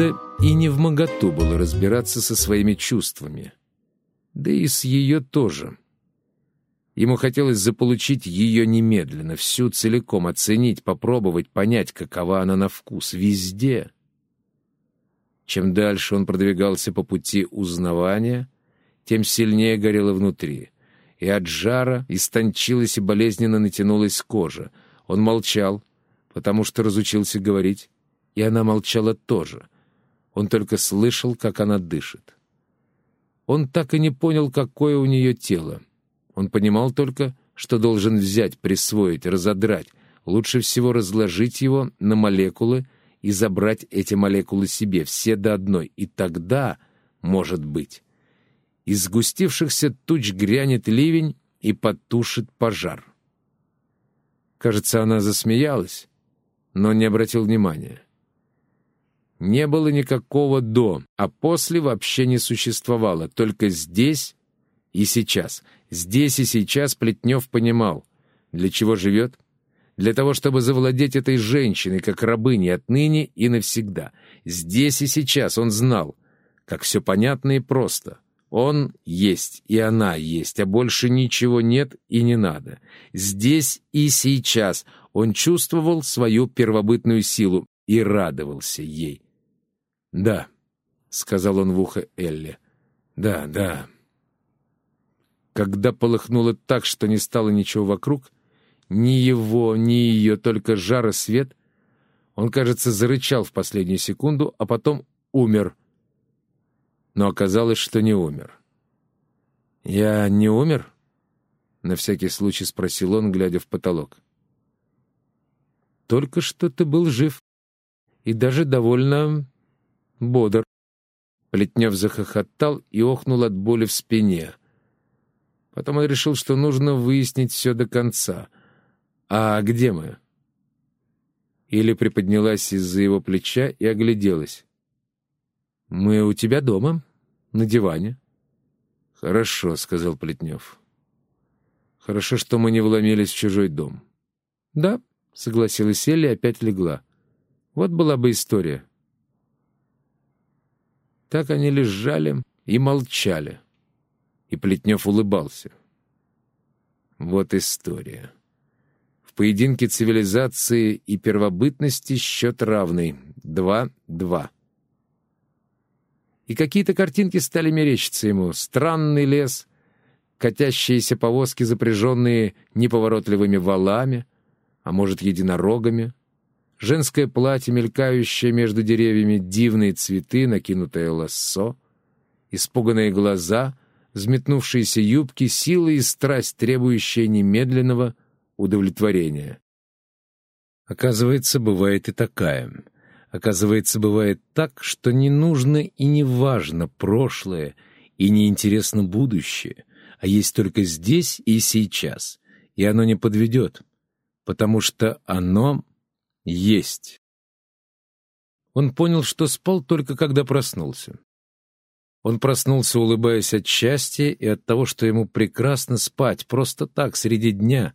Некогда и не в моготу было разбираться со своими чувствами. Да и с ее тоже. Ему хотелось заполучить ее немедленно, всю целиком оценить, попробовать, понять, какова она на вкус, везде. Чем дальше он продвигался по пути узнавания, тем сильнее горело внутри. И от жара истончилась и болезненно натянулась кожа. Он молчал, потому что разучился говорить, и она молчала тоже. Он только слышал, как она дышит. Он так и не понял, какое у нее тело. Он понимал только, что должен взять, присвоить, разодрать, лучше всего разложить его на молекулы и забрать эти молекулы себе, все до одной. И тогда, может быть, из сгустившихся туч грянет ливень и потушит пожар. Кажется, она засмеялась, но не обратил внимания. Не было никакого «до», а «после» вообще не существовало, только здесь и сейчас. Здесь и сейчас Плетнев понимал, для чего живет. Для того, чтобы завладеть этой женщиной, как рабыней отныне и навсегда. Здесь и сейчас он знал, как все понятно и просто. Он есть, и она есть, а больше ничего нет и не надо. Здесь и сейчас он чувствовал свою первобытную силу и радовался ей. «Да», — сказал он в ухо Элли. «Да, да». Когда полыхнуло так, что не стало ничего вокруг, ни его, ни ее, только жар и свет, он, кажется, зарычал в последнюю секунду, а потом умер. Но оказалось, что не умер. «Я не умер?» — на всякий случай спросил он, глядя в потолок. «Только что ты был жив и даже довольно бодр. Плетнев захохотал и охнул от боли в спине. Потом он решил, что нужно выяснить все до конца. «А где мы?» Или приподнялась из-за его плеча и огляделась. «Мы у тебя дома, на диване». «Хорошо», — сказал Плетнев. «Хорошо, что мы не вломились в чужой дом». «Да», — согласилась Элли и опять легла. «Вот была бы история». Так они лежали и молчали. И Плетнев улыбался. Вот история. В поединке цивилизации и первобытности счет равный. Два-два. И какие-то картинки стали мерещиться ему. Странный лес, катящиеся повозки, запряженные неповоротливыми валами, а может, единорогами — женское платье, мелькающее между деревьями, дивные цветы, накинутое лассо, испуганные глаза, взметнувшиеся юбки, силы и страсть, требующие немедленного удовлетворения. Оказывается, бывает и такая. Оказывается, бывает так, что не нужно и не важно прошлое, и не интересно будущее, а есть только здесь и сейчас, и оно не подведет, потому что оно есть. Он понял, что спал только когда проснулся. Он проснулся, улыбаясь от счастья и от того, что ему прекрасно спать, просто так, среди дня.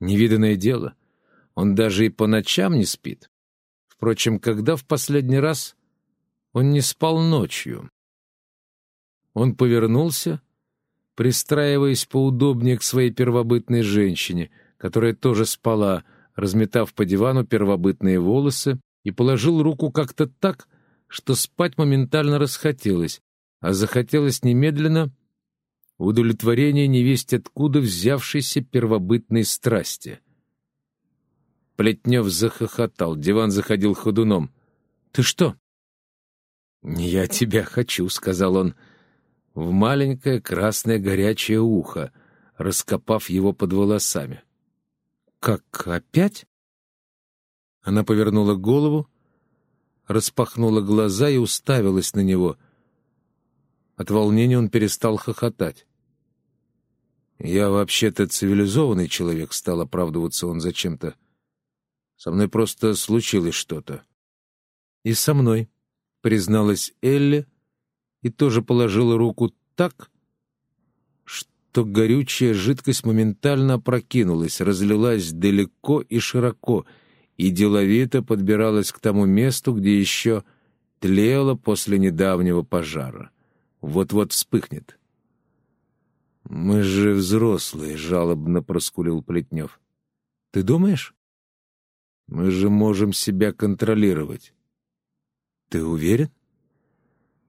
Невиданное дело. Он даже и по ночам не спит. Впрочем, когда в последний раз он не спал ночью? Он повернулся, пристраиваясь поудобнее к своей первобытной женщине, которая тоже спала, разметав по дивану первобытные волосы, и положил руку как-то так, что спать моментально расхотелось, а захотелось немедленно удовлетворение невесть откуда взявшейся первобытной страсти. Плетнев захохотал, диван заходил ходуном. «Ты что?» «Я тебя хочу», — сказал он, в маленькое красное горячее ухо, раскопав его под волосами. «Как, опять?» Она повернула голову, распахнула глаза и уставилась на него. От волнения он перестал хохотать. «Я вообще-то цивилизованный человек», — стал оправдываться он зачем-то. «Со мной просто случилось что-то». «И со мной», — призналась Элли, и тоже положила руку так, то горючая жидкость моментально опрокинулась, разлилась далеко и широко, и деловито подбиралась к тому месту, где еще тлела после недавнего пожара. Вот-вот вспыхнет. «Мы же взрослые», — жалобно проскулил Плетнев. «Ты думаешь?» «Мы же можем себя контролировать». «Ты уверен?»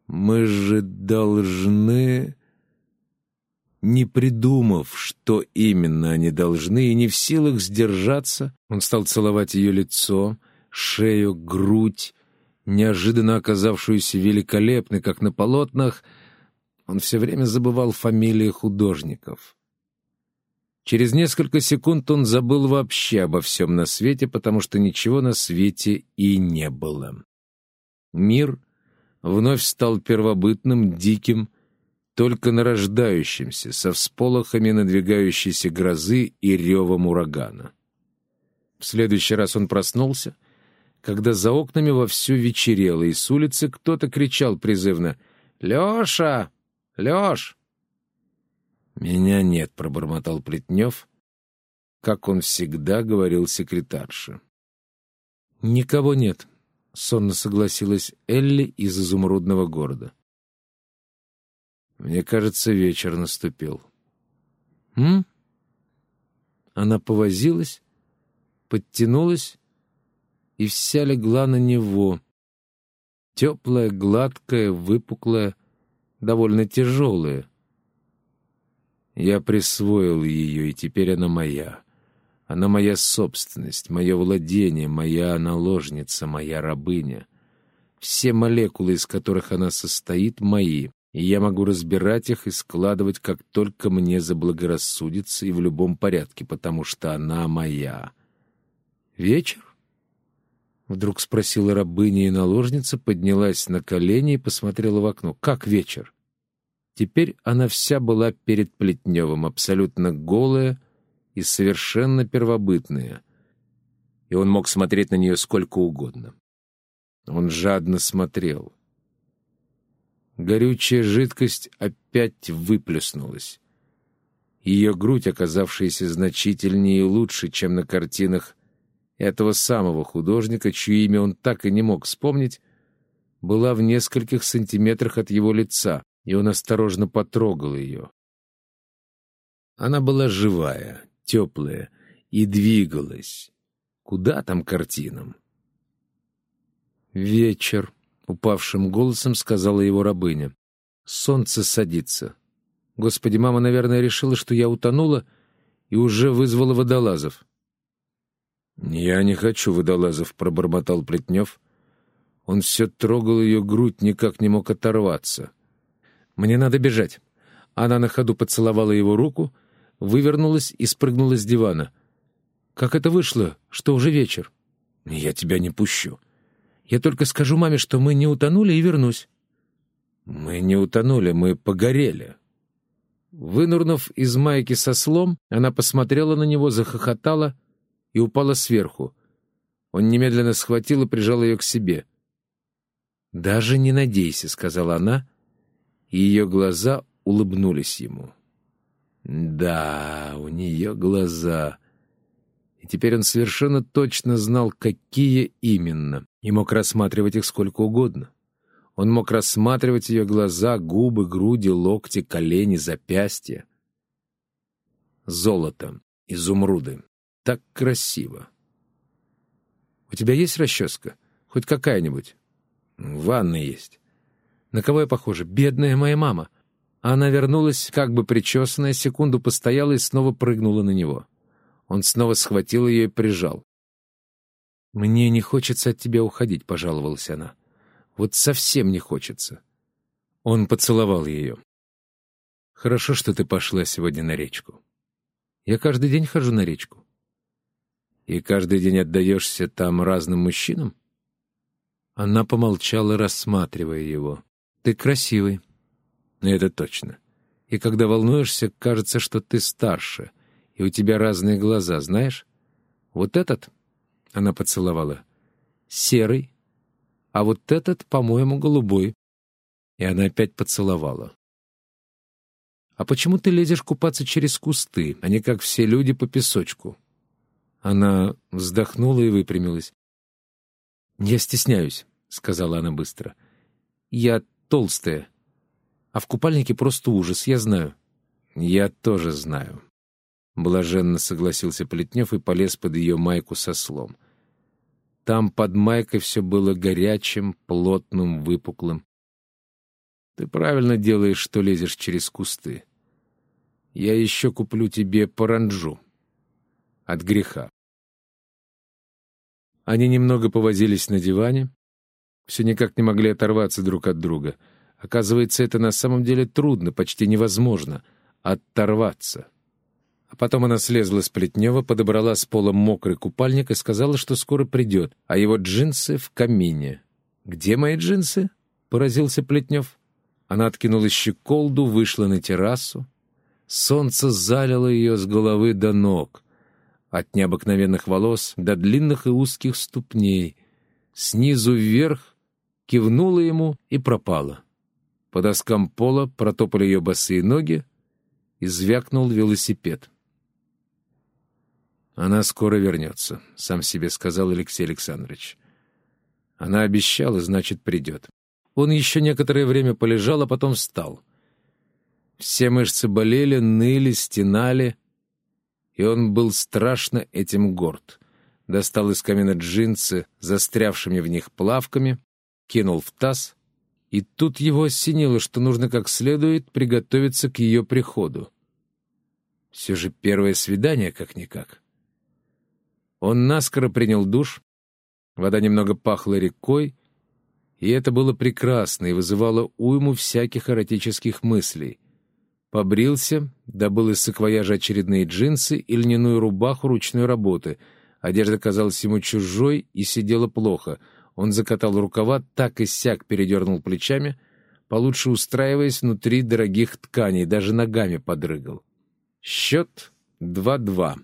«Мы же должны...» Не придумав, что именно они должны, и не в силах сдержаться, он стал целовать ее лицо, шею, грудь, неожиданно оказавшуюся великолепной, как на полотнах, он все время забывал фамилии художников. Через несколько секунд он забыл вообще обо всем на свете, потому что ничего на свете и не было. Мир вновь стал первобытным, диким, только нарождающимся, со всполохами надвигающейся грозы и ревом урагана. В следующий раз он проснулся, когда за окнами вовсю вечерело, и с улицы кто-то кричал призывно «Леша! Леш!» «Меня нет», — пробормотал Плетнев, как он всегда говорил секретарше. «Никого нет», — сонно согласилась Элли из изумрудного города. «Мне кажется, вечер наступил». «М?» Она повозилась, подтянулась и вся легла на него. Теплая, гладкая, выпуклая, довольно тяжелая. Я присвоил ее, и теперь она моя. Она моя собственность, мое владение, моя наложница, моя рабыня. Все молекулы, из которых она состоит, мои, и я могу разбирать их и складывать, как только мне заблагорассудится и в любом порядке, потому что она моя. Вечер? Вдруг спросила рабыня и наложница, поднялась на колени и посмотрела в окно. «Как вечер?» Теперь она вся была перед Плетневым, абсолютно голая и совершенно первобытная. И он мог смотреть на нее сколько угодно. Он жадно смотрел. Горючая жидкость опять выплеснулась. Ее грудь, оказавшаяся значительнее и лучше, чем на картинах этого самого художника, чье имя он так и не мог вспомнить, была в нескольких сантиметрах от его лица, и он осторожно потрогал ее. Она была живая, теплая и двигалась. Куда там картинам? «Вечер», — упавшим голосом сказала его рабыня. «Солнце садится. Господи, мама, наверное, решила, что я утонула и уже вызвала водолазов». «Я не хочу водолазов», — пробормотал Плетнев. Он все трогал ее грудь, никак не мог оторваться. Мне надо бежать». Она на ходу поцеловала его руку, вывернулась и спрыгнула с дивана. «Как это вышло, что уже вечер?» «Я тебя не пущу. Я только скажу маме, что мы не утонули, и вернусь». «Мы не утонули, мы погорели». Вынурнув из майки со слом, она посмотрела на него, захохотала и упала сверху. Он немедленно схватил и прижал ее к себе. «Даже не надейся», — сказала она, и ее глаза улыбнулись ему. Да, у нее глаза. И теперь он совершенно точно знал, какие именно, и мог рассматривать их сколько угодно. Он мог рассматривать ее глаза, губы, груди, локти, колени, запястья. Золото, изумруды. Так красиво. «У тебя есть расческа? Хоть какая-нибудь?» «В есть». На кого я похожа? Бедная моя мама. Она вернулась, как бы причесанная, секунду постояла и снова прыгнула на него. Он снова схватил ее и прижал. «Мне не хочется от тебя уходить», — пожаловалась она. «Вот совсем не хочется». Он поцеловал ее. «Хорошо, что ты пошла сегодня на речку. Я каждый день хожу на речку. И каждый день отдаешься там разным мужчинам?» Она помолчала, рассматривая его. Ты красивый. Это точно. И когда волнуешься, кажется, что ты старше, и у тебя разные глаза, знаешь? Вот этот, — она поцеловала, — серый, а вот этот, по-моему, голубой. И она опять поцеловала. «А почему ты лезешь купаться через кусты, а не как все люди по песочку?» Она вздохнула и выпрямилась. «Я стесняюсь», — сказала она быстро. — Я толстая. А в купальнике просто ужас, я знаю. Я тоже знаю. Блаженно согласился Плетнев и полез под ее майку со слом. Там под майкой все было горячим, плотным, выпуклым. Ты правильно делаешь, что лезешь через кусты. Я еще куплю тебе паранджу. От греха. Они немного повозились на диване, все никак не могли оторваться друг от друга. Оказывается, это на самом деле трудно, почти невозможно — оторваться. Потом она слезла с Плетнева, подобрала с пола мокрый купальник и сказала, что скоро придет, а его джинсы в камине. «Где мои джинсы?» — поразился Плетнев. Она откинула щеколду, вышла на террасу. Солнце залило ее с головы до ног, от необыкновенных волос до длинных и узких ступней. Снизу вверх кивнула ему и пропала. По доскам пола протопали ее босые ноги, и звякнул велосипед. «Она скоро вернется», — сам себе сказал Алексей Александрович. «Она обещала, значит, придет». Он еще некоторое время полежал, а потом встал. Все мышцы болели, ныли, стенали, и он был страшно этим горд. Достал из камина джинсы, застрявшими в них плавками, кинул в таз, и тут его осенило, что нужно как следует приготовиться к ее приходу. Все же первое свидание как-никак. Он наскоро принял душ, вода немного пахла рекой, и это было прекрасно и вызывало уйму всяких эротических мыслей. Побрился, добыл из саквояжа очередные джинсы и льняную рубаху ручной работы. Одежда казалась ему чужой и сидела плохо. Он закатал рукава, так и сяк передернул плечами, получше устраиваясь внутри дорогих тканей, даже ногами подрыгал. Счет 2-2.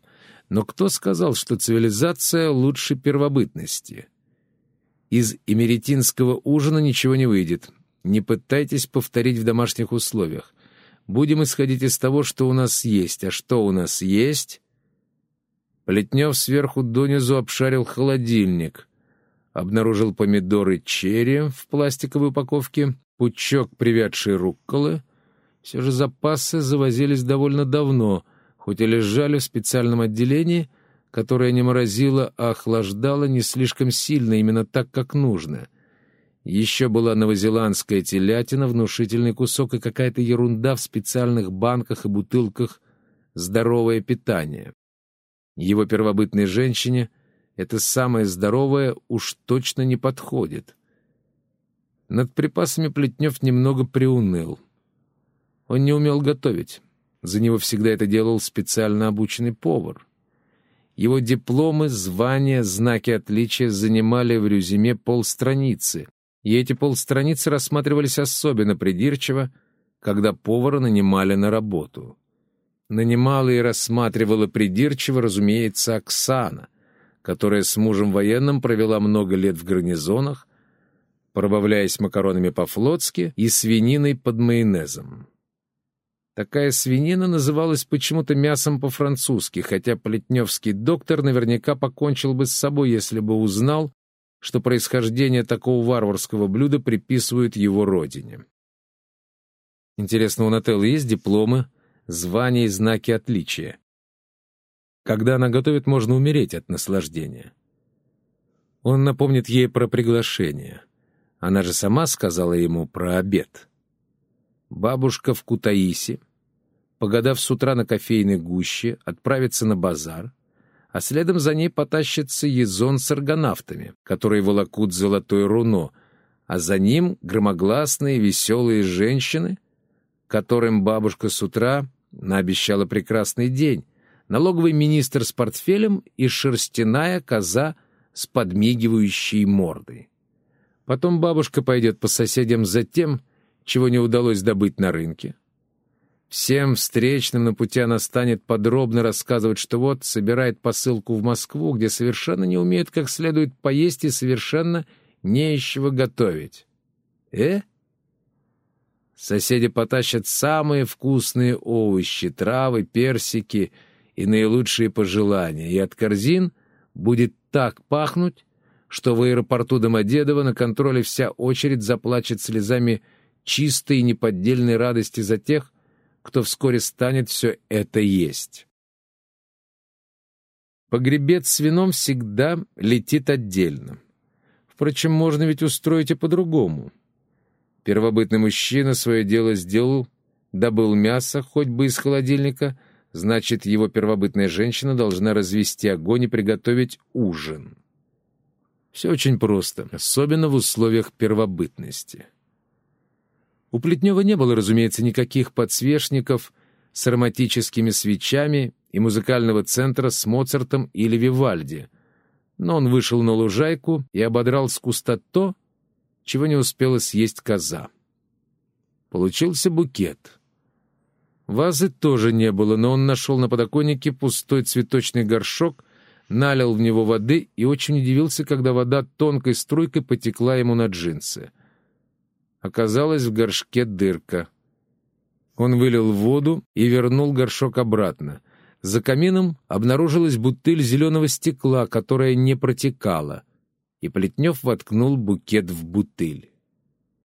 Но кто сказал, что цивилизация лучше первобытности? Из эмеретинского ужина ничего не выйдет. Не пытайтесь повторить в домашних условиях. Будем исходить из того, что у нас есть. А что у нас есть? Плетнев сверху донизу обшарил холодильник. Обнаружил помидоры черри в пластиковой упаковке, пучок привядшей рукколы. Все же запасы завозились довольно давно, хоть и лежали в специальном отделении — которая не морозила, а охлаждала не слишком сильно, именно так, как нужно. Еще была новозеландская телятина, внушительный кусок и какая-то ерунда в специальных банках и бутылках «здоровое питание». Его первобытной женщине это самое здоровое уж точно не подходит. Над припасами Плетнев немного приуныл. Он не умел готовить. За него всегда это делал специально обученный повар — его дипломы, звания, знаки отличия занимали в резюме полстраницы, и эти полстраницы рассматривались особенно придирчиво, когда повара нанимали на работу. Нанимала и рассматривала придирчиво, разумеется, Оксана, которая с мужем военным провела много лет в гарнизонах, пробавляясь макаронами по-флотски и свининой под майонезом. Такая свинина называлась почему-то мясом по-французски, хотя плетневский доктор наверняка покончил бы с собой, если бы узнал, что происхождение такого варварского блюда приписывают его родине. Интересно, у Нателлы есть дипломы, звания и знаки отличия? Когда она готовит, можно умереть от наслаждения. Он напомнит ей про приглашение. Она же сама сказала ему про обед. Бабушка в Кутаиси, погадав с утра на кофейной гуще, отправится на базар, а следом за ней потащится Езон с аргонавтами, которые волокут золотое руно, а за ним громогласные веселые женщины, которым бабушка с утра наобещала прекрасный день, налоговый министр с портфелем и шерстяная коза с подмигивающей мордой. Потом бабушка пойдет по соседям за тем, чего не удалось добыть на рынке. Всем встречным на пути она станет подробно рассказывать, что вот собирает посылку в Москву, где совершенно не умеет как следует поесть и совершенно не из чего готовить. Э? Соседи потащат самые вкусные овощи, травы, персики и наилучшие пожелания, и от корзин будет так пахнуть, что в аэропорту Домодедово на контроле вся очередь заплачет слезами чистой и неподдельной радости за тех, кто вскоре станет все это есть. Погребец с вином всегда летит отдельно. Впрочем, можно ведь устроить и по-другому. Первобытный мужчина свое дело сделал, добыл мясо, хоть бы из холодильника, значит, его первобытная женщина должна развести огонь и приготовить ужин. Все очень просто, особенно в условиях первобытности. У Плетнева не было, разумеется, никаких подсвечников с ароматическими свечами и музыкального центра с Моцартом или Вивальди, но он вышел на лужайку и ободрал с куста то, чего не успела съесть коза. Получился букет. Вазы тоже не было, но он нашел на подоконнике пустой цветочный горшок, налил в него воды и очень удивился, когда вода тонкой струйкой потекла ему на джинсы — Оказалось, в горшке дырка. Он вылил воду и вернул горшок обратно. За камином обнаружилась бутыль зеленого стекла, которая не протекала, и Плетнев воткнул букет в бутыль.